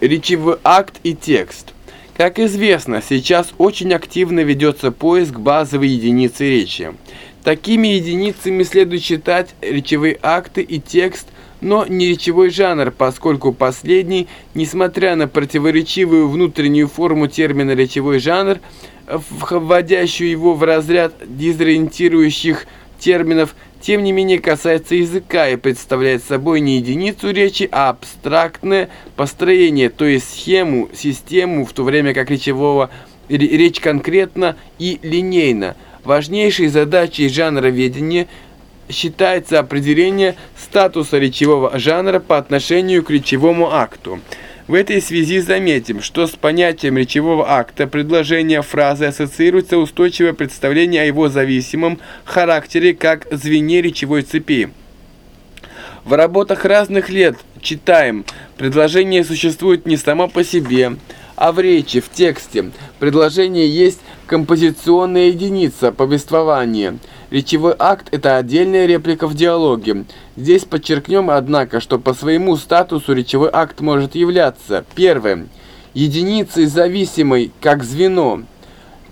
Речевой акт и текст. Как известно, сейчас очень активно ведется поиск базовой единицы речи. Такими единицами следует считать речевые акты и текст, но не речевой жанр, поскольку последний, несмотря на противоречивую внутреннюю форму термина «речевой жанр», вводящую его в разряд дезориентирующих терминов, тем не менее касается языка и представляет собой не единицу речи, а абстрактное построение, то есть схему, систему, в то время как речевого речь конкретно и линейно. Важнейшей задачей жанроведения считается определение статуса речевого жанра по отношению к речевому акту. В этой связи заметим, что с понятием речевого акта предложения фразы ассоциируется устойчивое представление о его зависимом характере как звене речевой цепи. В работах разных лет читаем, предложение существует не само по себе, а в речи, в тексте. Предложение есть композиционная единица повествования – Речевой акт – это отдельная реплика в диалоге. Здесь подчеркнем, однако, что по своему статусу речевой акт может являться Первое. Единицей зависимой как звено –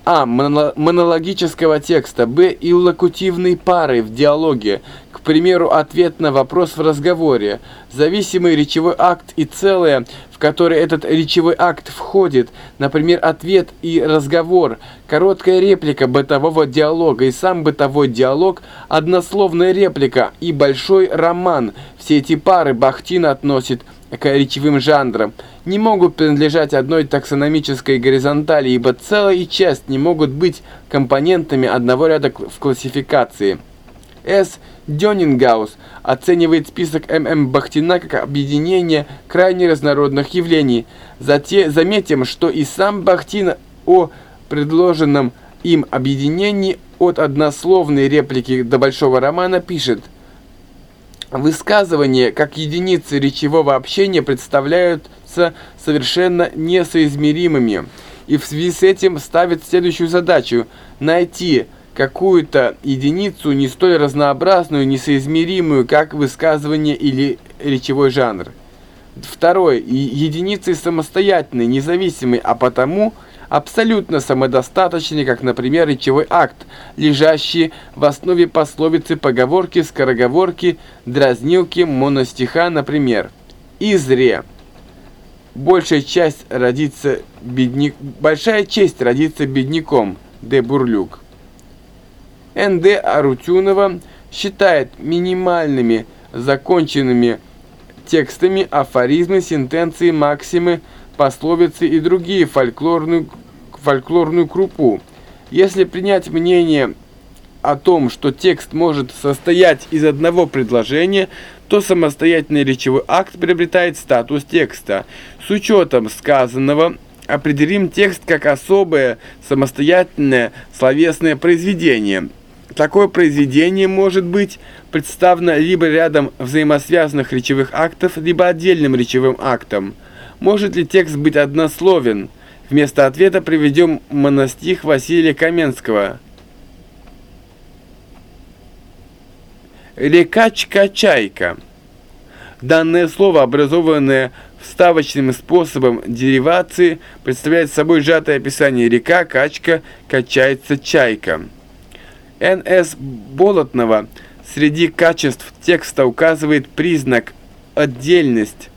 а. Монологического текста. Б. Иллокутивной пары в диалоге. Примеру, ответ на вопрос в разговоре. Зависимый речевой акт и целое, в который этот речевой акт входит. Например, ответ и разговор. Короткая реплика бытового диалога и сам бытовой диалог. Однословная реплика и большой роман. Все эти пары Бахтин относит к речевым жанрам не могут принадлежать одной таксономической горизонтали, ибо целая и часть не могут быть компонентами одного ряда в классификации. С. Дёнингаус оценивает список М.М. Бахтина как объединение крайне разнородных явлений. Затем заметим, что и сам Бахтин о предложенном им объединении от однословной реплики до большого романа пишет – Высказывания как единицы речевого общения представляются совершенно несоизмеримыми, и в связи с этим ставит следующую задачу – найти какую-то единицу не столь разнообразную, несоизмеримую, как высказывание или речевой жанр. Второе – единицы самостоятельные, независимые, а потому – абсолютно самодостаточный, как, например, речевой акт, лежащий в основе пословицы, поговорки, скороговорки, дразнилки, моностиха, например. Изре. Большая часть родится бедняк... Большая честь родится бедняком. Де Бурлюк. Н.Д. Арутюнова считает минимальными законченными текстами афоризмы, сентенции, максимы, пословицы и другие фольклорную, фольклорную крупу. Если принять мнение о том, что текст может состоять из одного предложения, то самостоятельный речевой акт приобретает статус текста. С учетом сказанного определим текст как особое самостоятельное словесное произведение. Такое произведение может быть представлено либо рядом взаимосвязанных речевых актов, либо отдельным речевым актом. Может ли текст быть однословен? Вместо ответа приведем моностих Василия Каменского. Река-чка-чайка. Данное слово, образованное вставочным способом деривации, представляет собой сжатое описание река, качка, качается чайка. Н.С. Болотного среди качеств текста указывает признак отдельность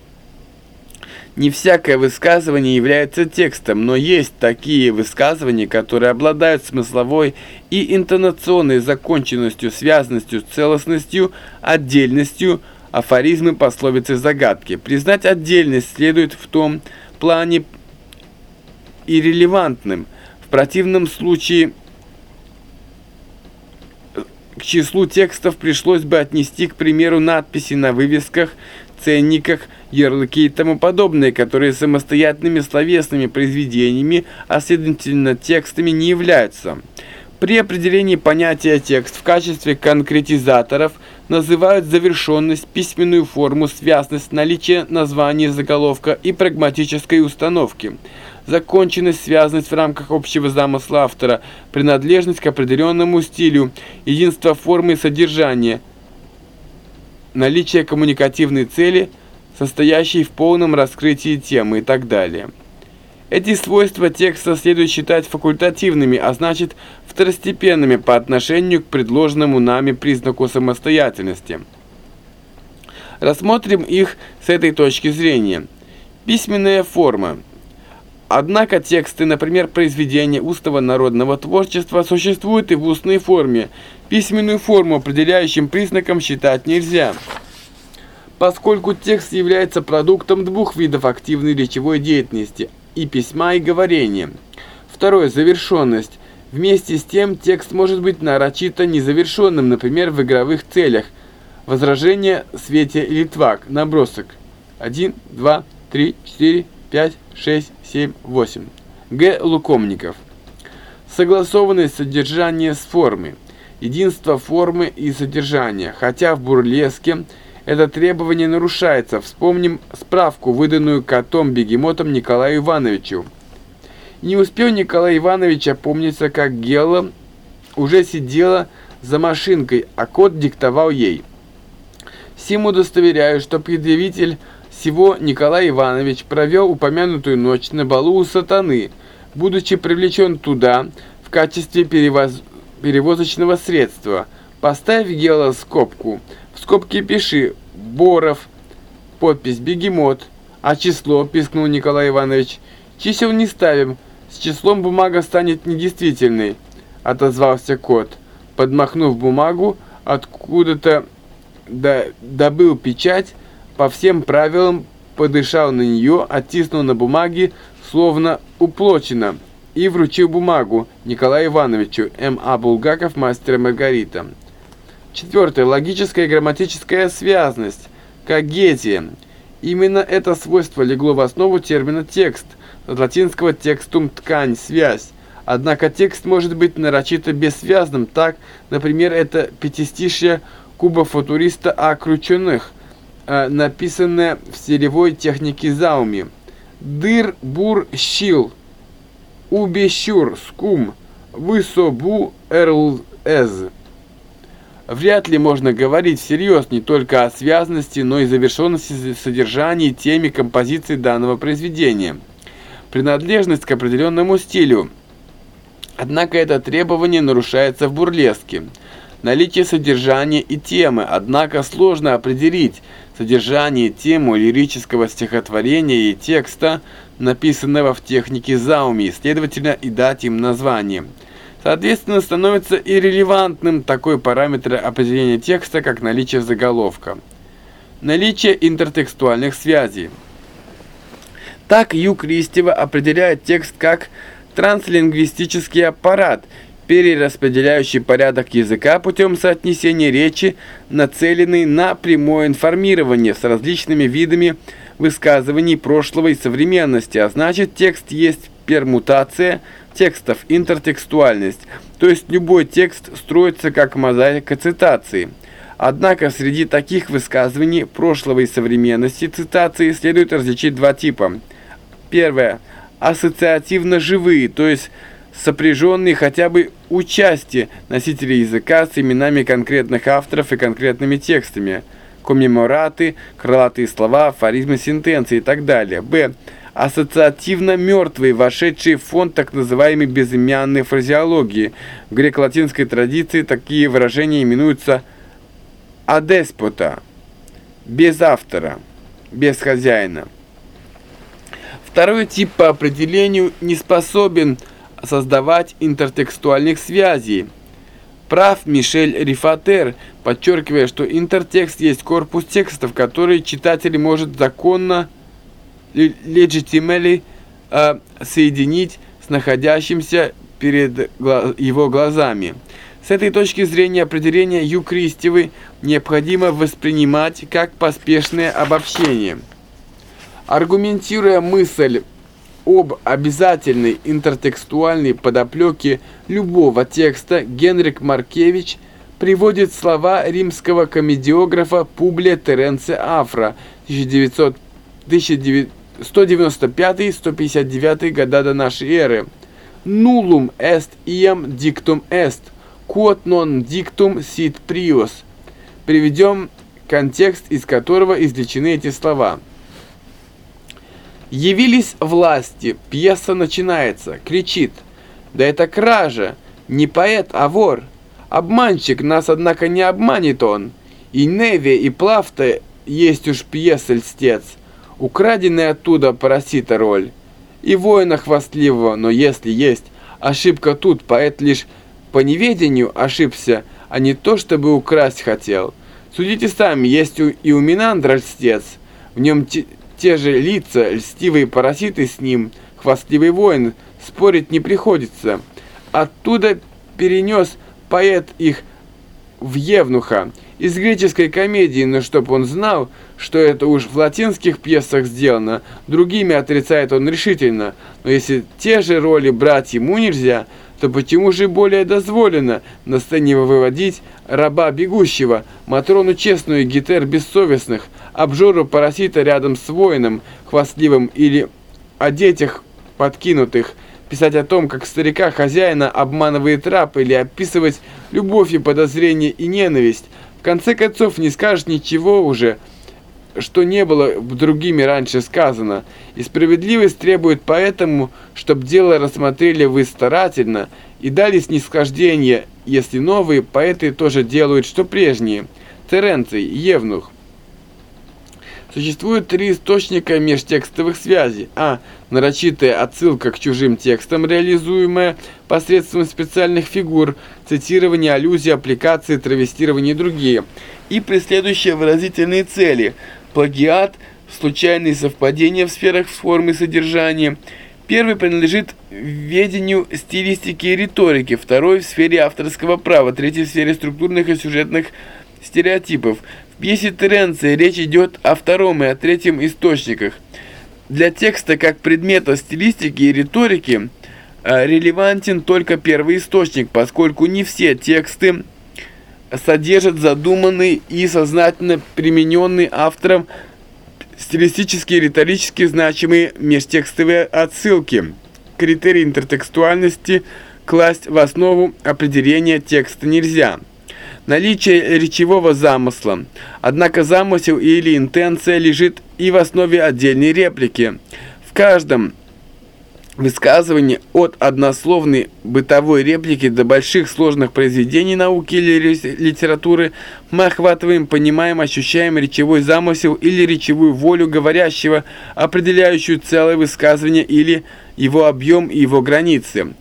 не всякое высказывание является текстом, но есть такие высказывания, которые обладают смысловой и интонационной законченностью, связанностью, целостностью, отдельностью, афоризмы, пословицы, загадки. Признать отдельность следует в том плане и релевантным. В противном случае к числу текстов пришлось бы отнести, к примеру, надписи на вывесках, ценниках, ярлыки и тому подобное, которые самостоятельными словесными произведениями, а следовательно текстами не являются. При определении понятия текст в качестве конкретизаторов называют завершенность, письменную форму, связность, наличие названия заголовка и прагматической установки, законченность, связанность в рамках общего замысла автора, принадлежность к определенному стилю, единство формы и содержания, наличие коммуникативной цели, состоящий в полном раскрытии темы и так далее. Эти свойства текста следует считать факультативными, а значит второстепенными по отношению к предложенному нами признаку самостоятельности. Рассмотрим их с этой точки зрения. Письменная форма. Однако тексты, например, произведения устного народного творчества, существуют и в устной форме. Письменную форму определяющим признаком считать нельзя, поскольку текст является продуктом двух видов активной речевой деятельности – и письма, и говорения. Второе – завершенность. Вместе с тем текст может быть нарочито незавершенным, например, в игровых целях. Возражение Свете Литвак. Набросок. 1, 2, 3, 4, 5, 6, 7, 8. Г. Лукомников. Согласованность содержания с формой. Единство формы и содержания. Хотя в бурлеске это требование нарушается. Вспомним справку, выданную котом-бегемотом Николаю Ивановичу. Не успел Николай Иванович опомниться, как Гелла уже сидела за машинкой, а кот диктовал ей. Сим удостоверяю, что предъявитель всего Николай Иванович провел упомянутую ночь на балу у сатаны, будучи привлечен туда в качестве перевоз... перевозочного средства. Поставь Гела скобку. В скобке пиши «Боров», подпись «Бегемот», а число, пискнул Николай Иванович, чисел не ставим, с числом бумага станет недействительной, отозвался кот, подмахнув бумагу, откуда-то добыл печать, по всем правилам подышал на нее, оттиснул на бумаге, словно уплочено, и вручил бумагу Николаю Ивановичу, М.А. Булгаков, мастера Маргарита. Четвертое. Логическая и грамматическая связность. Когетия. Именно это свойство легло в основу термина «текст», от латинского «текстум» – «ткань», «связь». Однако текст может быть нарочито бессвязным, так, например, это пятистишье куба футуриста о крученых – Э, написанное в стилевой технике Зауми. Дыр, бур, щил, убещур, скум, высобу, эрлэз. Вряд ли можно говорить всерьез не только о связности, но и завершенности содержания и композиции данного произведения. Принадлежность к определенному стилю. Однако это требование нарушается в бурлеске. Наличие содержания и темы, однако сложно определить, содержание, тему лирического стихотворения и текста, написанного в технике Зауми, следовательно, и дать им название. Соответственно, становится иррелевантным такой параметр определения текста, как наличие заголовка. Наличие интертекстуальных связей. Так Ю Кристева определяет текст как транслингвистический аппарат – перераспределяющий порядок языка путем соотнесения речи, нацеленный на прямое информирование с различными видами высказываний прошлого и современности, а значит текст есть пермутация текстов, интертекстуальность, то есть любой текст строится как мозаика цитации. Однако среди таких высказываний прошлого и современности цитации следует различить два типа. Первое – ассоциативно-живые, то есть сопряженные хотя бы участие носителей языка с именами конкретных авторов и конкретными текстами, коммемораты, крылатые слова, афоризмы, сентенции и так далее. Б. Ассоциативно мертвые, вошедшие в фонд так называемой безымянной фразеологии. В греко-латинской традиции такие выражения именуются адеспота, без автора, без хозяина. Второй тип по определению не способен создавать интертекстуальных связей. Прав Мишель Рифатер, подчеркивая, что интертекст есть корпус текстов, который читатель может законно legitimately э, соединить с находящимся перед его глазами. С этой точки зрения определение Ю Кристевой необходимо воспринимать как поспешное обобщение. Аргументируя мысль об обязательной интертекстуальной подоплеке любого текста Генрик Маркевич приводит слова римского комедиографа Публия Теренция Афра 195-159 года до нашей эры. «Nullum est iam dictum est, quod non dictum sit prius». Приведем контекст, из которого извлечены эти слова – Явились власти, пьеса начинается, кричит. Да это кража, не поэт, а вор. Обманщик, нас, однако, не обманет он. И Неви, и Плафта есть уж пьеса льстец. Украденный оттуда парасита роль. И воина хвастливого, но если есть ошибка тут, поэт лишь по неведению ошибся, а не то, чтобы украсть хотел. Судите сами, есть и у Минандра льстец. В нем те, же лица, льстивые паразиты с ним, хвастливый воин, спорить не приходится. Оттуда перенес поэт их в Евнуха из греческой комедии, но чтоб он знал, что это уж в латинских пьесах сделано, другими отрицает он решительно. Но если те же роли брать ему нельзя, то почему же более дозволено на сцене выводить раба бегущего, Матрону честную гитер бессовестных, обжору паразита рядом с воином, хвастливым или о детях подкинутых, писать о том, как старика хозяина обманывает раб, или описывать любовь и подозрение и ненависть. В конце концов, не скажешь ничего уже, что не было другими раньше сказано, и справедливость требует поэтому, чтобы дело рассмотрели вы старательно и дали снисхождение, если новые поэты тоже делают, что прежние. Теренций, Евнух. Существует три источника межтекстовых связей. А. Нарочитая отсылка к чужим текстам, реализуемая посредством специальных фигур, цитирование, аллюзии, аппликации, травестирование и другие. И преследующие выразительные цели. Плагиат, случайные совпадения в сферах формы содержания. Первый принадлежит ведению стилистики и риторики, второй в сфере авторского права, третий в сфере структурных и сюжетных стереотипов. Пьесе Теренция речь идет о втором и о третьем источниках. Для текста как предмета стилистики и риторики э, релевантен только первый источник, поскольку не все тексты содержат задуманный и сознательно примененный автором стилистически и риторически значимые межтекстовые отсылки. Критерий интертекстуальности класть в основу определения текста нельзя наличие речевого замысла. Однако замысел или интенция лежит и в основе отдельной реплики. В каждом высказывании от однословной бытовой реплики до больших сложных произведений науки или литературы мы охватываем, понимаем, ощущаем речевой замысел или речевую волю говорящего, определяющую целое высказывание или его объем и его границы.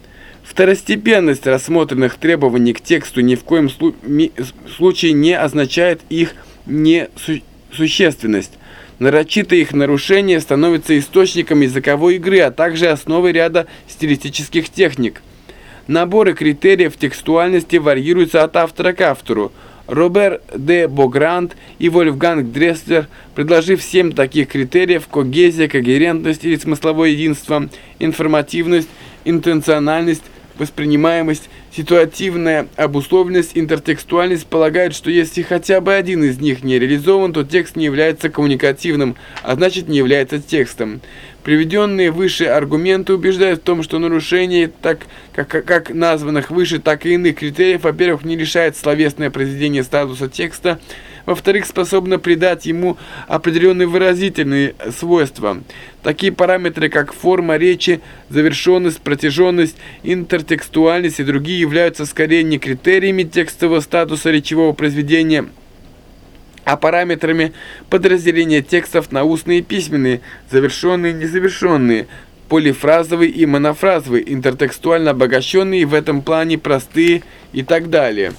Второстепенность рассмотренных требований к тексту ни в коем случае не означает их несущественность. Нарочитое их нарушение становится источником языковой игры, а также основой ряда стилистических техник. Наборы критериев текстуальности варьируются от автора к автору. Робер де Богрант и Вольфганг Дресслер, предложив семь таких критериев – когезия, когерентность или смысловое единство, информативность, интенциональность, воспринимаемость, ситуативная обусловленность, интертекстуальность полагают, что если хотя бы один из них не реализован, то текст не является коммуникативным, а значит не является текстом. Приведенные выше аргументы убеждают в том, что нарушение так, как, как названных выше, так и иных критериев, во-первых, не решает словесное произведение статуса текста, во-вторых, способна придать ему определенные выразительные свойства. Такие параметры, как форма речи, завершенность, протяженность, интертекстуальность и другие являются скорее не критериями текстового статуса речевого произведения, а параметрами подразделения текстов на устные и письменные, завершенные и незавершенные, полифразовые и монофразовые, интертекстуально обогащенные в этом плане простые и так далее.